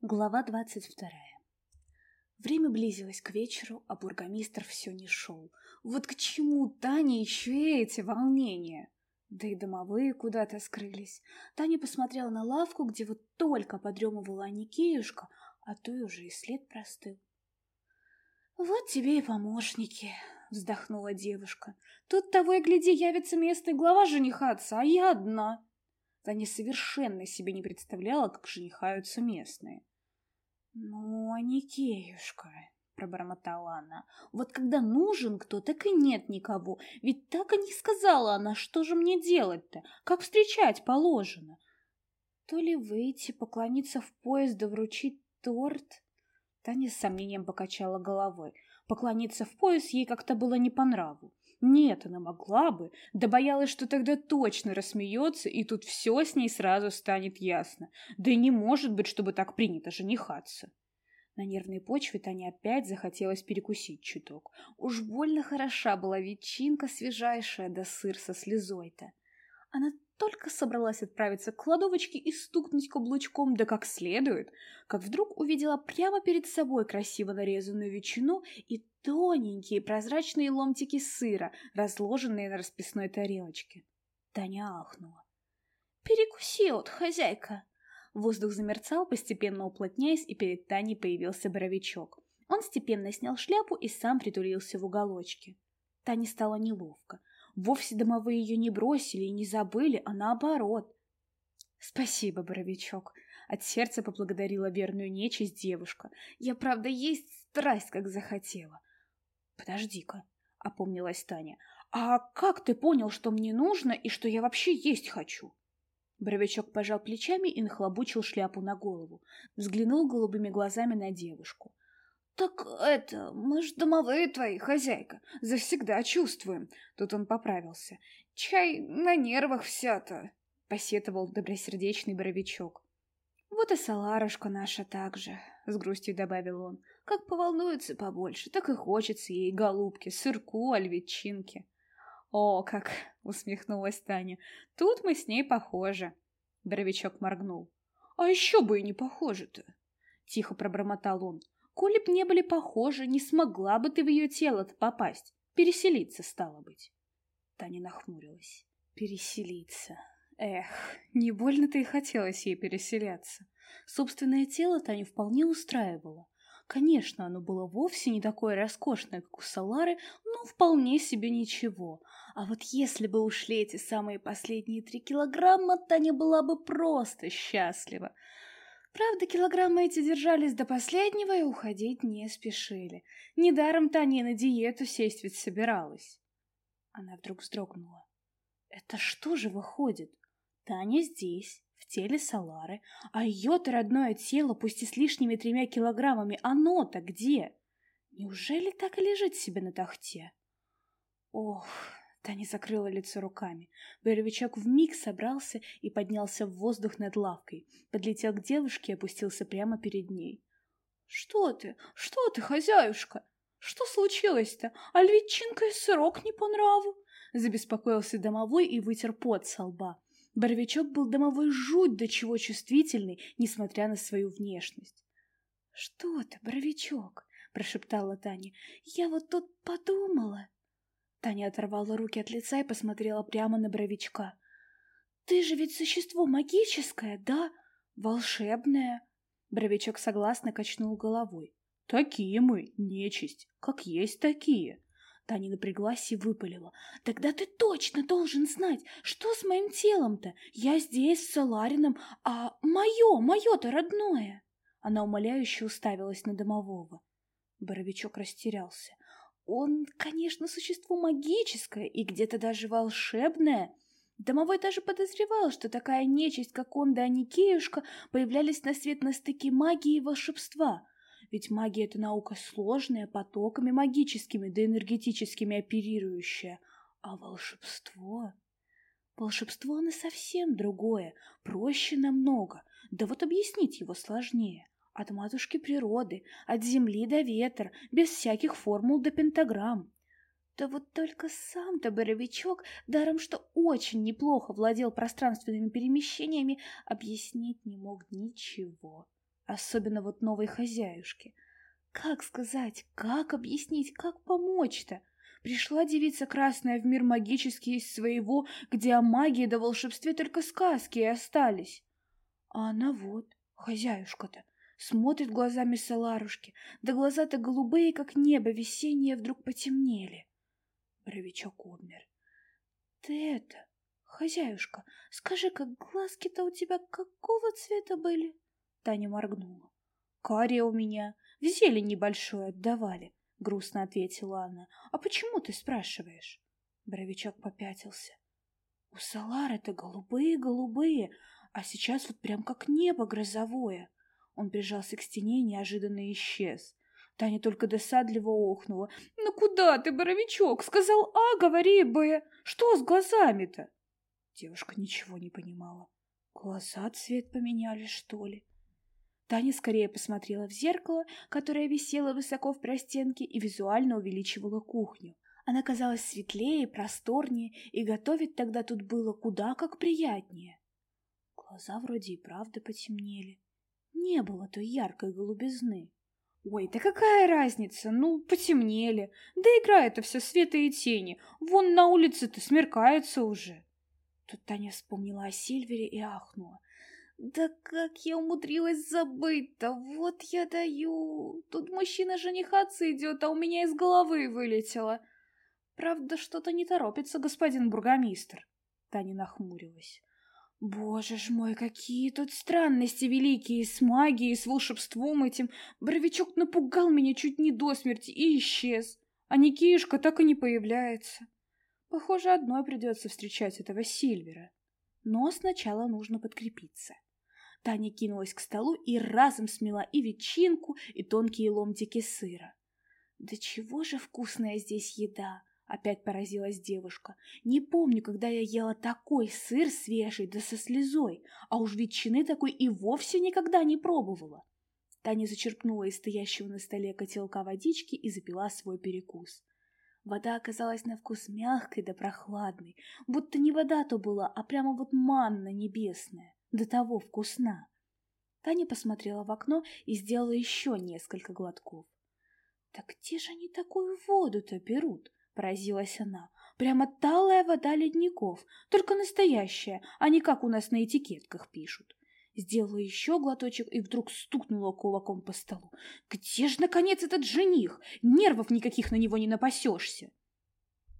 Глава двадцать вторая. Время близилось к вечеру, а бургомистр все не шел. Вот к чему Тане еще и эти волнения? Да и домовые куда-то скрылись. Таня посмотрела на лавку, где вот только подремывала Аникеюшка, а то и уже и след простыл. «Вот тебе и помощники», — вздохнула девушка. «Тут того и гляди, явится местный глава женихаться, а я одна». Таня совершенно себе не представляла, как женихаются местные. «Ну, Аникеюшка», — пробормотала она, — «вот когда нужен кто, так и нет никого. Ведь так и не сказала она, что же мне делать-то, как встречать положено». То ли выйти, поклониться в поезд да вручить торт? Таня с сомнением покачала головой. Поклониться в пояс ей как-то было не по нраву. Нет, она могла бы, да боялась, что тогда точно рассмеется, и тут все с ней сразу станет ясно. Да и не может быть, чтобы так принято женихаться. На нервной почве Тане опять захотелось перекусить чуток. Уж больно хороша была ветчинка свежайшая, да сыр со слезой-то. Она только собралась отправиться к кладовочке и стукнуть каблучком, да как следует, как вдруг увидела прямо перед собой красиво нарезанную ветчину и тоненькие прозрачные ломтики сыра, разложенные на расписной тарелочке. Таня ахнула. «Перекуси, от хозяйка!» Воздух замерцал, постепенно уплотняясь, и перед Таней появился боровичок. Он степенно снял шляпу и сам притулился в уголочке. Тане стало неловко. Вовсе домовые ее не бросили и не забыли, а наоборот. «Спасибо, Боровичок!» От сердца поблагодарила верную нечисть девушка. «Я, правда, есть страсть, как захотела». «Подожди-ка», — опомнилась Таня. «А как ты понял, что мне нужно и что я вообще есть хочу?» Боровичок пожал плечами и нахлобучил шляпу на голову. Взглянул голубыми глазами на девушку. «Так это, мы ж домовые твои, хозяйка, завсегда чувствуем». Тут он поправился. «Чай на нервах вся-то», — посетовал добросердечный боровичок. «Вот и Саларушка наша так же», — с грустью добавил он. «Как поволнуется побольше, так и хочется ей голубки, сырку, альветчинки». «О, как!» — усмехнулась Таня. «Тут мы с ней похожи». Боровичок моргнул. «А еще бы и не похожи-то!» — тихо пробормотал он. Коли б не были похожи, не смогла бы ты в ее тело-то попасть. Переселиться, стало быть. Таня нахмурилась. Переселиться. Эх, не больно-то и хотелось ей переселяться. Собственное тело Таню вполне устраивало. Конечно, оно было вовсе не такое роскошное, как у Салары, но вполне себе ничего. А вот если бы ушли эти самые последние три килограмма, Таня была бы просто счастлива. Правда, килограммы эти держались до последнего и уходить не спешили. Недаром Таня на диету сесть ведь собиралась. Она вдруг вздрогнула. Это что же выходит? Таня здесь, в теле Салары, а ее-то родное тело, пусть и с лишними тремя килограммами, оно-то где? Неужели так и лежит себе на тахте? Ох, Таня закрыла лицо руками. Боровичок вмиг собрался и поднялся в воздух над лавкой, подлетел к девушке и опустился прямо перед ней. — Что ты? Что ты, хозяюшка? Что случилось-то? А львичинка и сырок не по нраву? Забеспокоился домовой и вытер пот со лба. Боровичок был домовой жуть до чего чувствительный, несмотря на свою внешность. — Что ты, Боровичок? — прошептала Таня. — Я вот тут подумала. Таня оторвала руки от лица и посмотрела прямо на бровичка. «Ты же ведь существо магическое, да? Волшебное?» Бровичок согласно качнул головой. «Такие мы, нечисть, как есть такие». Таня напряглась и выпалила. «Тогда ты точно должен знать, что с моим телом-то? Я здесь, с Саларином, а мое, мое-то родное!» Она умоляюще уставилась на домового. Боровичок растерялся. Он, конечно, существо магическое и где-то даже волшебное. Домовой даже подозревал, что такая нечисть, как он да Аникеюшка, появлялись на свет на стыке магии и волшебства. Ведь магия — это наука сложная, потоками магическими да энергетическими оперирующая. А волшебство... Волшебство оно совсем другое, проще намного, да вот объяснить его сложнее. От матушки природы, от земли до ветра, без всяких формул до пентаграмм. Да вот только сам-то Боровичок, даром что очень неплохо владел пространственными перемещениями, объяснить не мог ничего. особенно вот новой хозяюшке. Как сказать, как объяснить, как помочь-то? Пришла девица красная в мир магический из своего, где о магии да волшебстве только сказки и остались. А она вот, хозяюшка-то, смотрит глазами Саларушки, да глаза-то голубые, как небо весеннее, вдруг потемнели. Бровичок обмер. — Ты это, хозяюшка, скажи, как глазки-то у тебя какого цвета были? Таня моргнула. — Кария у меня, в зелень небольшой отдавали, — грустно ответила она. — А почему ты спрашиваешь? Боровичок попятился. — У Салары-то голубые-голубые, а сейчас вот прям как небо грозовое. Он прижался к стене и неожиданно исчез. Таня только досадливо охнула. «Ну куда ты, Боровичок? Сказал А, говори Б. Что с глазами-то?» Девушка ничего не понимала. Глаза цвет поменяли, что ли? Таня скорее посмотрела в зеркало, которое висело высоко в простенке и визуально увеличивало кухню. Она казалась светлее, просторнее, и готовить тогда тут было куда как приятнее. Глаза вроде и правда потемнели. Не было той яркой голубизны. Ой, да какая разница? Ну, потемнели. Да игра это все света и тени. Вон на улице-то смеркается уже. Тут Таня вспомнила о Сильвере и ахнула. Да как я умудрилась забыть-то? Вот я даю. Тут мужчина женихаться идет, а у меня из головы вылетело. Правда, что-то не торопится господин бургомистр. Таня нахмурилась. Боже ж мой, какие тут странности великие с магией, с волшебством этим. Боровичок напугал меня чуть не до смерти и исчез. А Никишка так и не появляется. Похоже, одной придется встречать этого Сильвера. Но сначала нужно подкрепиться. Таня кинулась к столу и разом смела и ветчинку, и тонкие ломтики сыра. Да чего же вкусная здесь еда! Опять поразилась девушка. Не помню, когда я ела такой сыр свежий, да со слезой, а уж ветчины такой и вовсе никогда не пробовала. Таня зачерпнула из стоящего на столе котелка водички и запила свой перекус. Вода оказалась на вкус мягкой да прохладной, будто не вода то была, а прямо вот манна небесная, до того вкусна. Таня посмотрела в окно и сделала еще несколько глотков. «Так где же они такую воду-то берут?» Поразилась она. Прямо талая вода ледников, только настоящая, а не как у нас на этикетках пишут. Сделала еще глоточек и вдруг стукнула кулаком по столу. Где же, наконец, этот жених? Нервов никаких на него не напасешься.